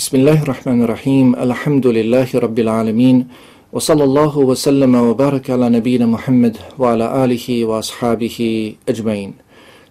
Bismillahirrahmanirrahim. Alhamdulillahi rabbil alamin. Wa sallallahu wa sallama wa baraka ala nabina Muhammad wa ala alihi wa ashabihi ajmain.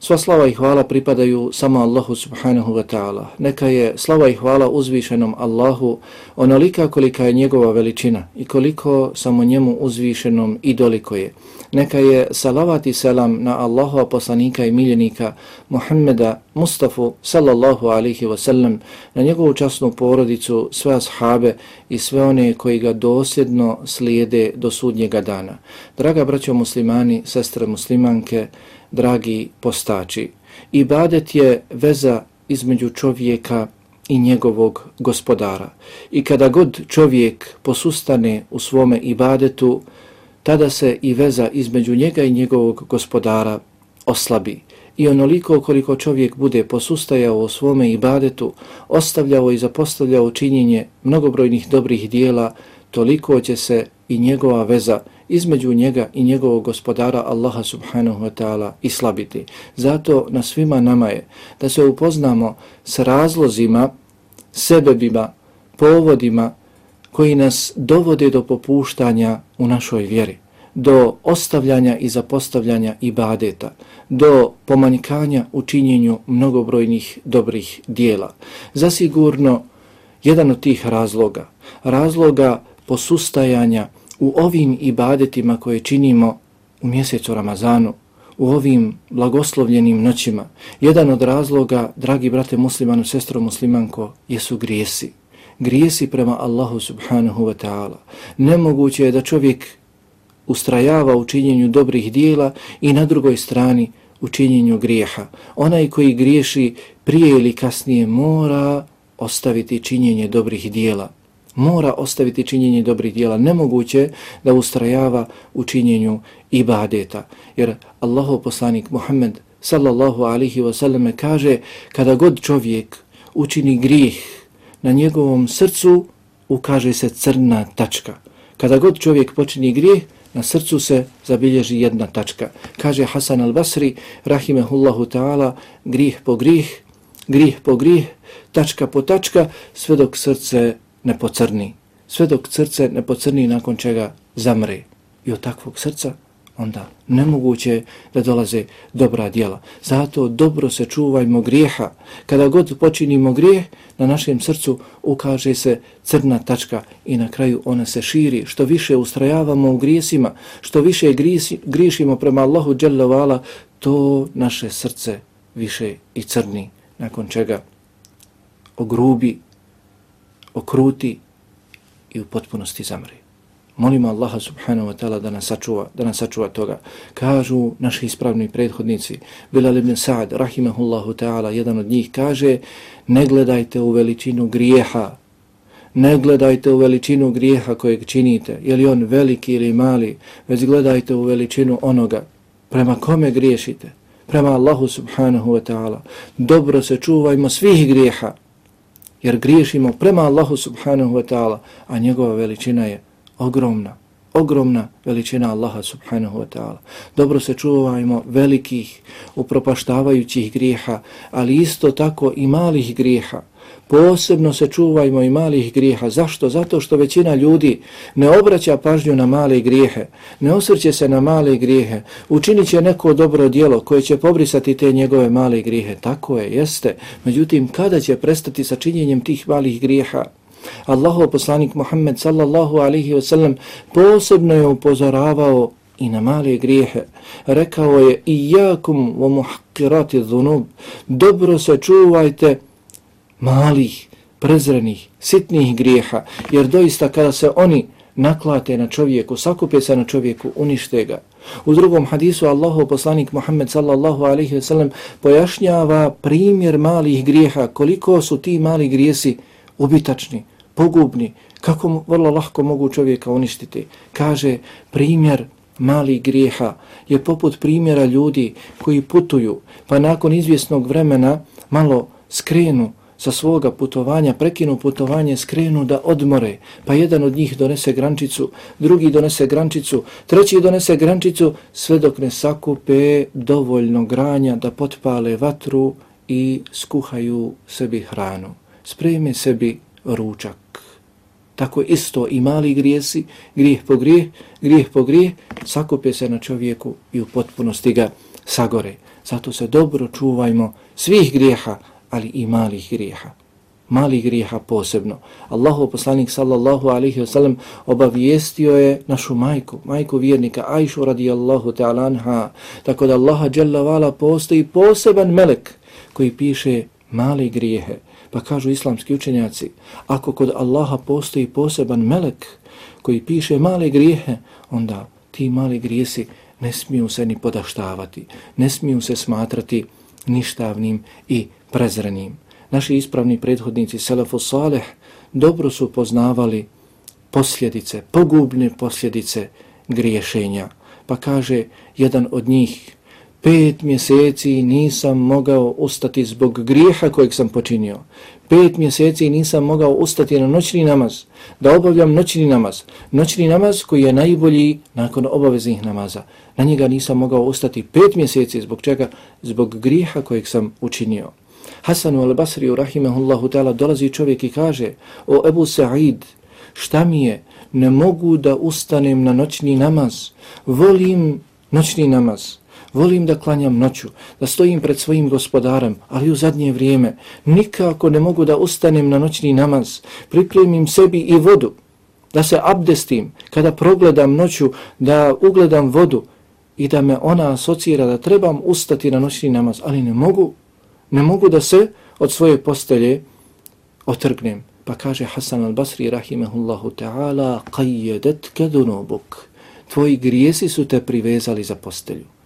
Sva slava i hvala pripadaju samo Allahu subhanahu wa ta'ala. Neka je slava i hvala uzvišenom Allahu onolika kolika je njegova veličina i koliko samo njemu uzvišenom i doliko je. Neka je salavat i selam na Allahova poslanika i miljenika Muhammeda Mustafa sallallahu alaihi wasallam, na njegovu časnu porodicu, sve ashabe i sve one koji ga dosljedno slijede do sudnjega dana. Draga braćo muslimani, sestre muslimanke, dragi postači. Ibadet je veza između čovjeka i njegovog gospodara. I kada god čovjek posustane u svome ibadetu, tada se i veza između njega i njegovog gospodara oslabi. I onoliko koliko čovjek bude posustajao u svome ibadetu, ostavljao i zapostavljao činjenje mnogobrojnih dobrih dijela, toliko će se i njegova veza između njega i njegovog gospodara Allaha subhanahu wa ta'ala i slabiti. Zato na svima nama je da se upoznamo s razlozima, sebebima, povodima koji nas dovode do popuštanja u našoj vjeri, do ostavljanja i zapostavljanja ibadeta, do pomanjkanja u činjenju mnogobrojnih dobrih dijela. Zasigurno, jedan od tih razloga, razloga posustajanja u ovim ibadetima koje činimo u mjesecu Ramazanu, u ovim blagoslovljenim noćima, jedan od razloga, dragi brate muslimanu, sestro muslimanko, jesu grijesi. Grijesi prema Allahu subhanahu wa ta'ala. Nemoguće je da čovjek ustrajava u činjenju dobrih dijela i na drugoj strani u činjenju grijeha. Onaj koji griješi prije ili kasnije mora ostaviti činjenje dobrih dijela mora ostaviti činjenje dobrih dijela. Nemoguće da ustrajava u činjenju ibadeta. Jer Allahu poslanik Muhammed sallallahu alihi wasallam kaže kada god čovjek učini grijeh na njegovom srcu ukaže se crna tačka. Kada god čovjek počini grijeh na srcu se zabilježi jedna tačka. Kaže Hasan al-Basri rahimehullahu ta'ala grijeh po grijeh, grijeh po grijeh, tačka po tačka sve dok srce ne pocrni, sve dok srce ne pocrni nakon čega zamre. I od takvog srca onda nemoguće da dolaze dobra djela. Zato dobro se čuvajmo grijeha. Kada god počinimo grijeh, na našem srcu ukaže se crna tačka i na kraju ona se širi. Što više ustrajavamo u grijesima, što više griješimo prema Allahu Đelevala, to naše srce više i crni. Nakon čega ogrubi okruti i u potpunosti zamri. Molimo Allaha subhanahu wa ta'ala da nas sačuva, da nas sačuva toga. Kažu naši ispravni prethodnici, Bilal ibn Sa'ad, rahimahullahu ta'ala, jedan od njih kaže, ne gledajte u veličinu grijeha, ne gledajte u veličinu grijeha kojeg činite, je li on veliki ili mali, već gledajte u veličinu onoga prema kome griješite, prema Allahu subhanahu wa ta'ala. Dobro se čuvajmo svih grijeha, jer griješimo prema Allahu subhanahu wa ta'ala, a njegova veličina je ogromna, ogromna veličina Allaha subhanahu wa ta'ala. Dobro se čuvajmo velikih, upropaštavajućih grijeha, ali isto tako i malih grijeha, Posebno se čuvajmo i malih grijeha. Zašto? Zato što većina ljudi ne obraća pažnju na male grijehe, ne osvrće se na male grijehe, učinit će neko dobro dijelo koje će pobrisati te njegove male grijehe. Tako je, jeste. Međutim, kada će prestati sa činjenjem tih malih grijeha? Allahov poslanik Muhammed sallallahu alihi wasallam posebno je upozoravao i na male grijehe. Rekao je, i jakum wa muhakirati dhunub, dobro se čuvajte malih, prezrenih, sitnih grijeha, jer doista kada se oni naklate na čovjeku, sakupe se na čovjeku, unište ga. U drugom hadisu Allahov poslanik Muhammed sallallahu alaihi ve sellem pojašnjava primjer malih grijeha, koliko su ti mali grijesi ubitačni, pogubni, kako vrlo lahko mogu čovjeka uništiti. Kaže primjer mali grijeha je poput primjera ljudi koji putuju, pa nakon izvjesnog vremena malo skrenu sa svoga putovanja, prekinu putovanje, skrenu da odmore, pa jedan od njih donese grančicu, drugi donese grančicu, treći donese grančicu, sve dok ne sakupe dovoljno granja da potpale vatru i skuhaju sebi hranu. Spreme sebi ručak. Tako isto i mali grijesi, grijeh po grijeh, grijeh po grijeh, sakupe se na čovjeku i u potpunosti ga sagore. Zato se dobro čuvajmo svih grijeha, ali i malih grijeha. Malih grijeha posebno. Allahu poslanik sallallahu alaihi wasallam obavijestio je našu majku, majku vjernika Ajšu radijallahu ta'ala anha, tako da Allaha jalla vala postoji poseban melek koji piše male grijehe. Pa kažu islamski učenjaci, ako kod Allaha postoji poseban melek koji piše male grijehe, onda ti mali grijesi ne smiju se ni podaštavati, ne smiju se smatrati ništavnim i prezrenim. Naši ispravni prethodnici Selefu Saleh dobro su poznavali posljedice, pogubne posljedice griješenja. Pa kaže jedan od njih, Pet mjeseci nisam mogao ustati zbog grijeha kojeg sam počinio. Pet mjeseci nisam mogao ustati na noćni namaz, da obavljam noćni namaz. Noćni namaz koji je najbolji nakon obaveznih namaza. Na njega nisam mogao ustati pet mjeseci zbog čega? Zbog grijeha kojeg sam učinio. Hasanu al-Basri u rahimahullahu ta'ala dolazi čovjek i kaže O Ebu Sa'id, šta mi je? Ne mogu da ustanem na noćni namaz. Volim noćni namaz. Volim da klanjam noću, da stojim pred svojim gospodarem, ali u zadnje vrijeme nikako ne mogu da ustanem na noćni namaz, pripremim sebi i vodu, da se abdestim, kada progledam noću, da ugledam vodu i da me ona asocira da trebam ustati na noćni namaz, ali ne mogu, ne mogu da se od svoje postelje otrgnem. Pa kaže Hasan al-Basri rahimehullahu ta'ala, qajedet kedunobuk, tvoji grijesi su te privezali za postelju.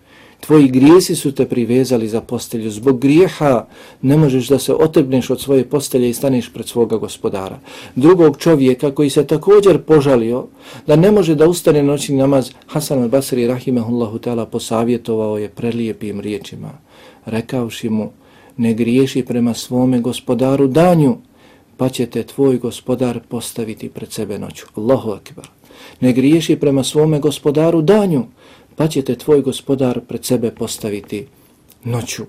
Tvoji grijesi su te privezali za postelju. Zbog grijeha ne možeš da se otebneš od svoje postelje i staneš pred svoga gospodara. Drugog čovjeka koji se također požalio da ne može da ustane noćni namaz, Hasan al-Basri rahimahullahu ta'ala posavjetovao je prelijepim riječima. Rekavši mu, ne griješi prema svome gospodaru danju, pa će te tvoj gospodar postaviti pred sebe noću. Allahu akbar. Ne griješi prema svome gospodaru danju, pa će te tvoj gospodar pred sebe postaviti noću.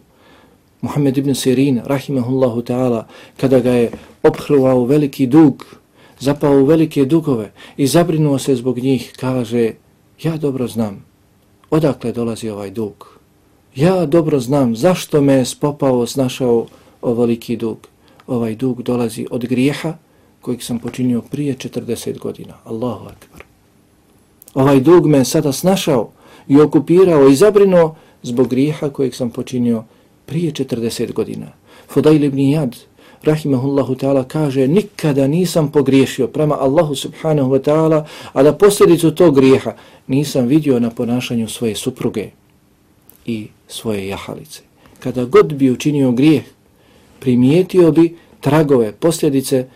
Muhammed ibn Sirin, rahimahullahu ta'ala, kada ga je ophruvao veliki dug, zapao u velike dugove i zabrinuo se zbog njih, kaže, ja dobro znam odakle dolazi ovaj dug. Ja dobro znam zašto me je spopao, snašao ovoliki dug. Ovaj dug dolazi od grijeha kojeg sam počinio prije 40 godina. Allahu akbar. Ovaj dug me je sada snašao i okupirao i zabrinuo zbog grijeha kojeg sam počinio prije 40 godina. Fudail ibn Jad, rahimahullahu ta'ala, kaže nikada nisam pogriješio prema Allahu subhanahu wa ta'ala, a da posljedicu tog grijeha nisam vidio na ponašanju svoje supruge i svoje jahalice. Kada god bi učinio grijeh, primijetio bi tragove, posljedice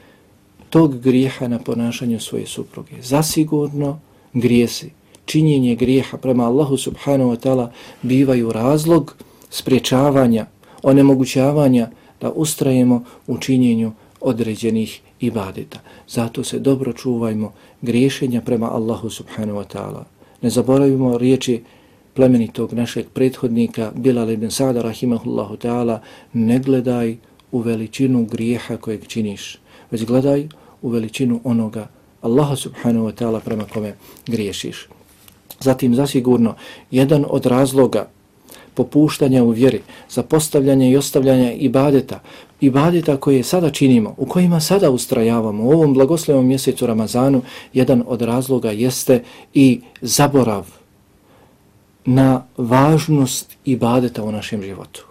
tog grijeha na ponašanju svoje supruge. Zasigurno grijesi činjenje grijeha prema Allahu subhanahu wa ta'ala bivaju razlog spriječavanja, onemogućavanja da ustrajemo u činjenju određenih ibadeta. Zato se dobro čuvajmo griješenja prema Allahu subhanahu wa ta'ala. Ne zaboravimo riječi plemenitog našeg prethodnika Bilal ibn Sa'da rahimahullahu ta'ala ne gledaj u veličinu grijeha kojeg činiš, već gledaj u veličinu onoga Allaha subhanahu wa ta'ala prema kome griješiš. Zatim zasigurno jedan od razloga popuštanja u vjeri, za postavljanje i ostavljanje ibadeta, ibadeta koje sada činimo, u kojima sada ustrajavamo u ovom blagoslovom mjesecu Ramazanu, jedan od razloga jeste i zaborav na važnost ibadeta u našem životu.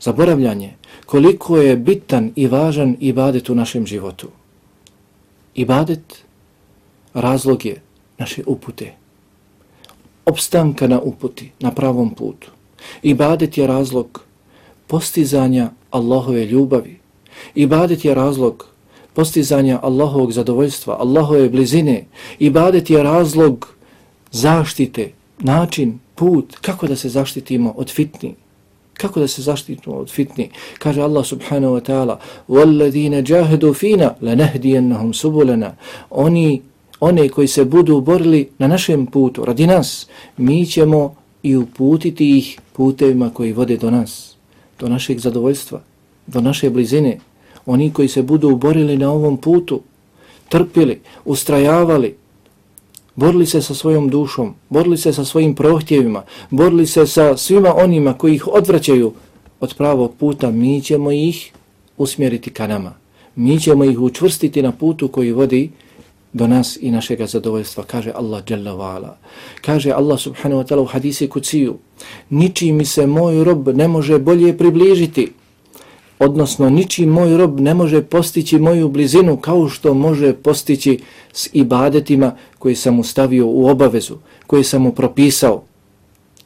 Zaboravljanje koliko je bitan i važan ibadet u našem životu. Ibadet razlog je naše upute, opstanka na uputi, na pravom putu. Ibadet je razlog postizanja Allahove ljubavi. Ibadet je razlog postizanja Allahovog zadovoljstva, Allahove blizine. Ibadet je razlog zaštite, način, put, kako da se zaštitimo od fitni. Kako da se zaštitimo od fitni? Kaže Allah subhanahu wa ta'ala وَالَّذِينَ جَاهَدُوا فِينَا لَنَهْدِيَنَّهُمْ سُبُلَنَا Oni one koji se budu borili na našem putu, radi nas, mi ćemo i uputiti ih putevima koji vode do nas, do našeg zadovoljstva, do naše blizine. oni koji se budu borili na ovom putu, trpili, ustrajavali, borili se sa svojom dušom, borili se sa svojim prohtjevima, borili se sa svima onima koji ih odvraćaju od pravog puta, mi ćemo ih usmjeriti ka nama. Mi ćemo ih učvrstiti na putu koji vodi do nas i našega zadovoljstva, kaže Allah Jalla Vala. Kaže Allah subhanahu wa ta'ala u hadisi kuciju, niči mi se moj rob ne može bolje približiti, odnosno niči moj rob ne može postići moju blizinu kao što može postići s ibadetima koje sam mu stavio u obavezu, koje sam mu propisao,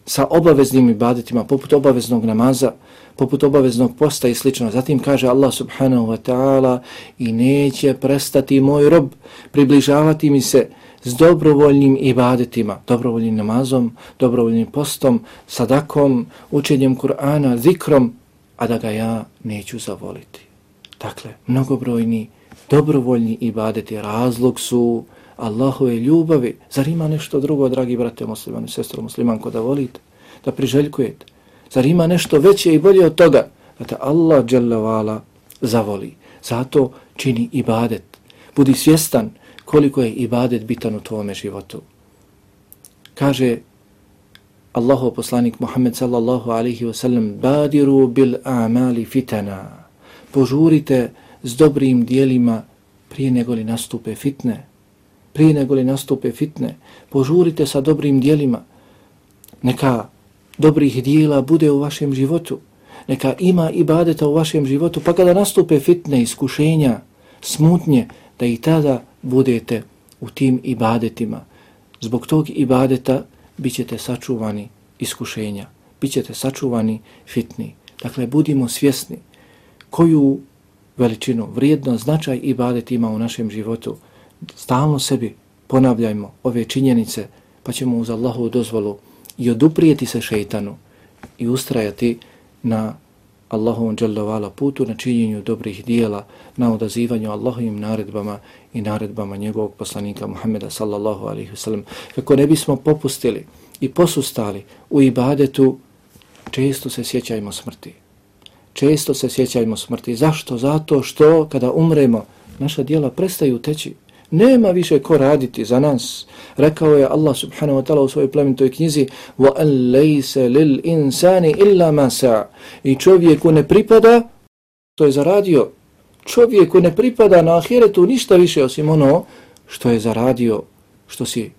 sa obaveznim ibadetima, poput obaveznog namaza, poput obaveznog posta i slično. Zatim kaže Allah subhanahu wa ta'ala i neće prestati moj rob približavati mi se s dobrovoljnim ibadetima, dobrovoljnim namazom, dobrovoljnim postom, sadakom, učenjem Kur'ana, zikrom, a da ga ja neću zavoliti. Dakle, mnogobrojni dobrovoljni ibadeti razlog su Allahove ljubavi. Zar ima nešto drugo, dragi brate muslimani, sestro muslimanko, da volite, da priželjkujete? Zar ima nešto veće i bolje od toga? Da te Allah dželjavala zavoli. Zato čini ibadet. Budi svjestan koliko je ibadet bitan u tvome životu. Kaže Allahov poslanik Muhammed sallallahu alaihi wasallam Badiru bil amali fitana. Požurite s dobrim dijelima prije nego li nastupe fitne. Prije nego li nastupe fitne. Požurite sa dobrim dijelima. Neka dobrih dijela bude u vašem životu, neka ima ibadeta u vašem životu, pa kada nastupe fitne iskušenja, smutnje, da i tada budete u tim ibadetima. Zbog tog ibadeta bit ćete sačuvani iskušenja, bit ćete sačuvani fitni. Dakle, budimo svjesni koju veličinu, vrijednost, značaj ibadet ima u našem životu. Stalno sebi ponavljajmo ove činjenice, pa ćemo uz Allahu dozvolu i oduprijeti se šeitanu i ustrajati na Allahovom dželjavala putu, na činjenju dobrih dijela, na odazivanju Allahovim naredbama i naredbama njegovog poslanika Muhammeda sallallahu alaihi wasallam. Kako ne bismo popustili i posustali u ibadetu, često se sjećajmo smrti. Često se sjećajmo smrti. Zašto? Zato što kada umremo, naša dijela prestaju teći. Nema više ko raditi za nas. Rekao je Allah subhanahu wa ta'ala u svojoj plemenitoj knjizi وَأَنْ لَيْسَ لِلْإِنسَانِ إِلَّا مَا سَعَ I čovjeku ne pripada, to je zaradio. Čovjeku ne pripada na ahiretu ništa više osim ono što je zaradio, što si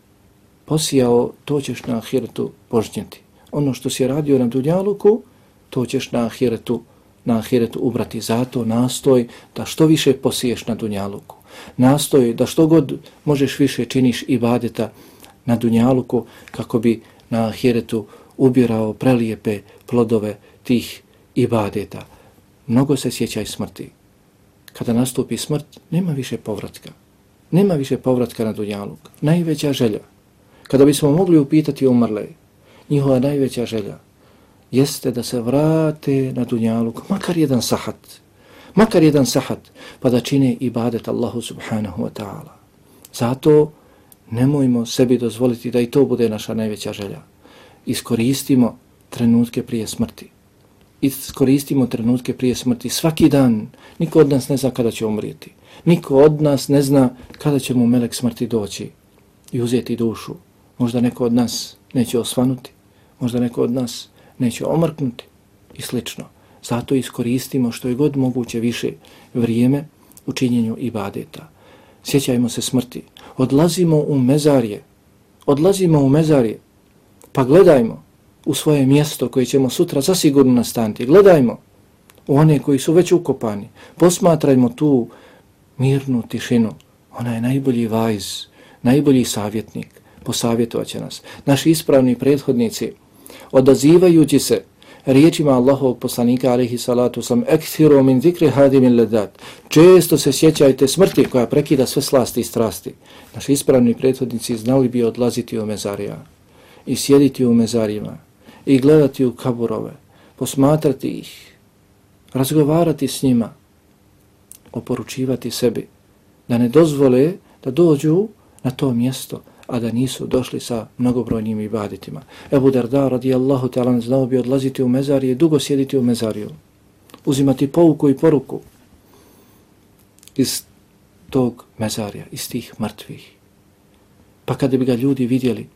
posijao, to ćeš na ahiretu požnjeti. Ono što si radio na dunjaluku, to ćeš na ahiretu, na ahiretu ubrati. Zato nastoj da što više posiješ na dunjaluku nastoji da što god možeš više činiš ibadeta na dunjaluku kako bi na ahiretu ubirao prelijepe plodove tih ibadeta. Mnogo se sjećaj smrti. Kada nastupi smrt, nema više povratka. Nema više povratka na dunjaluk. Najveća želja. Kada bismo mogli upitati umrle, njihova najveća želja jeste da se vrate na dunjaluk, makar jedan sahat, makar jedan sahat, pa da čine ibadet Allahu subhanahu wa ta'ala. Zato nemojmo sebi dozvoliti da i to bude naša najveća želja. Iskoristimo trenutke prije smrti. Iskoristimo trenutke prije smrti svaki dan. Niko od nas ne zna kada će umrijeti. Niko od nas ne zna kada će mu melek smrti doći i uzeti dušu. Možda neko od nas neće osvanuti, možda neko od nas neće omrknuti i slično. Zato iskoristimo što je god moguće više vrijeme u činjenju ibadeta. Sjećajmo se smrti. Odlazimo u mezarje. Odlazimo u mezarje. Pa gledajmo u svoje mjesto koje ćemo sutra zasigurno nastaniti. Gledajmo u one koji su već ukopani. Posmatrajmo tu mirnu tišinu. Ona je najbolji vajz, najbolji savjetnik. Posavjetovat će nas. Naši ispravni prethodnici, odazivajući se riječima Allahovog poslanika alaihi salatu sam ekthiru min zikri hadimin ledat. Često se sjećajte smrti koja prekida sve slasti i strasti. Naši ispravni prethodnici znali bi odlaziti u mezarija i sjediti u mezarima i gledati u kaburove, posmatrati ih, razgovarati s njima, oporučivati sebi da ne dozvole da dođu na to mjesto a da nisu došli sa mnogobrojnim ibaditima. Ebu Darda radijallahu ta'ala znao bi odlaziti u mezarije, dugo sjediti u mezariju, uzimati pouku i poruku. iz tog mezarja, iz tih mrtvih. Pa kada bi ga ljudi vidjeli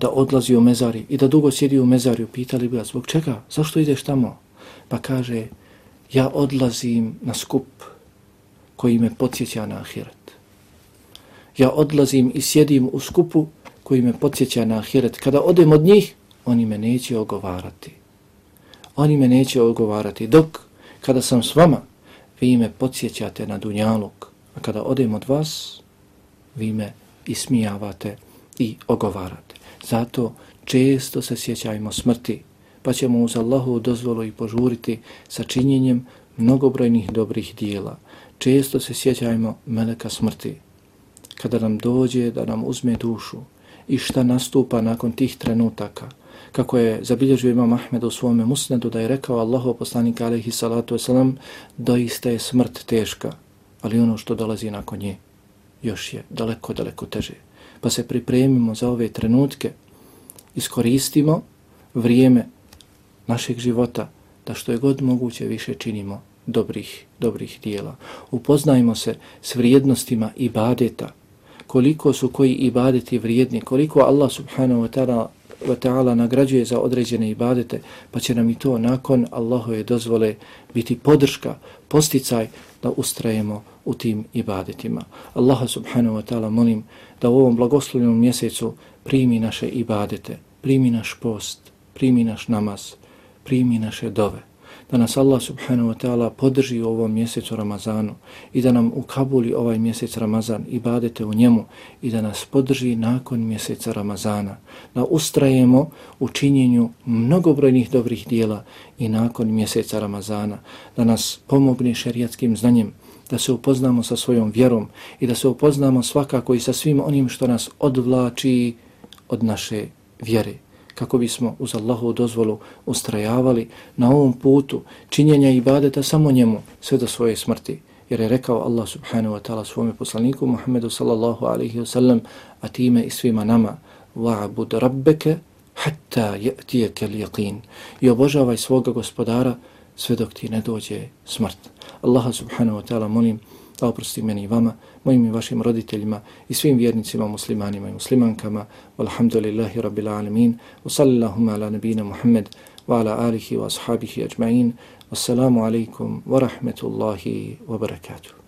da odlazi u mezari i da dugo sjedi u mezariju, pitali bi ga zbog čega, zašto ideš tamo? Pa kaže, ja odlazim na skup koji me podsjeća na ahiret. Ja odlazim i sjedim u skupu koji me podsjeća na ahiret. Kada odem od njih, oni me neće ogovarati. Oni me neće ogovarati. Dok, kada sam s vama, vi me podsjećate na dunjaluk. A kada odem od vas, vi me ismijavate i ogovarate. Zato često se sjećajmo smrti, pa ćemo uz Allahu dozvolu i požuriti sa činjenjem mnogobrojnih dobrih dijela. Često se sjećajmo meleka smrti, kada nam dođe da nam uzme dušu i šta nastupa nakon tih trenutaka, kako je zabilježio imam Ahmed u svome musnedu da je rekao Allahu poslanik alaihi salatu wasalam, doista je smrt teška, ali ono što dolazi nakon nje još je daleko, daleko teže. Pa se pripremimo za ove trenutke, iskoristimo vrijeme našeg života da što je god moguće više činimo dobrih, dobrih dijela. Upoznajmo se s vrijednostima ibadeta, koliko su koji ibadeti vrijedni, koliko Allah subhanahu wa ta'ala wa ta'ala nagrađuje za određene ibadete, pa će nam i to nakon Allahove dozvole biti podrška, posticaj da ustrajemo u tim ibadetima. Allaha subhanahu wa ta'ala molim da u ovom blagoslovljenom mjesecu primi naše ibadete, primi naš post, primi naš namaz, primi naše dove da nas Allah subhanahu wa ta'ala podrži u ovom mjesecu Ramazanu i da nam ukabuli ovaj mjesec Ramazan i badete u njemu i da nas podrži nakon mjeseca Ramazana, da ustrajemo u činjenju mnogobrojnih dobrih dijela i nakon mjeseca Ramazana, da nas pomogne šerijatskim znanjem, da se upoznamo sa svojom vjerom i da se upoznamo svakako i sa svim onim što nas odvlači od naše vjere kako bismo uz Allahu dozvolu ustrajavali na ovom putu činjenja ibadeta samo njemu sve do svoje smrti. Jer je rekao Allah subhanahu wa ta'ala svome poslaniku Muhammedu sallallahu alaihi wa sallam a time i svima nama wa'bud rabbeke hatta je'tijeke l'jaqin i obožavaj svoga gospodara sve dok ti ne dođe smrt. Allaha subhanahu wa ta'ala molim da oprosti meni i vama, mojim i vašim roditeljima i svim vjernicima, muslimanima i muslimankama. Walhamdulillahi rabbil alamin. Wa sallillahuma ala nabina Muhammad wa ala alihi wa ashabihi ajma'in. Wassalamu alaikum wa rahmetullahi wa barakatuh.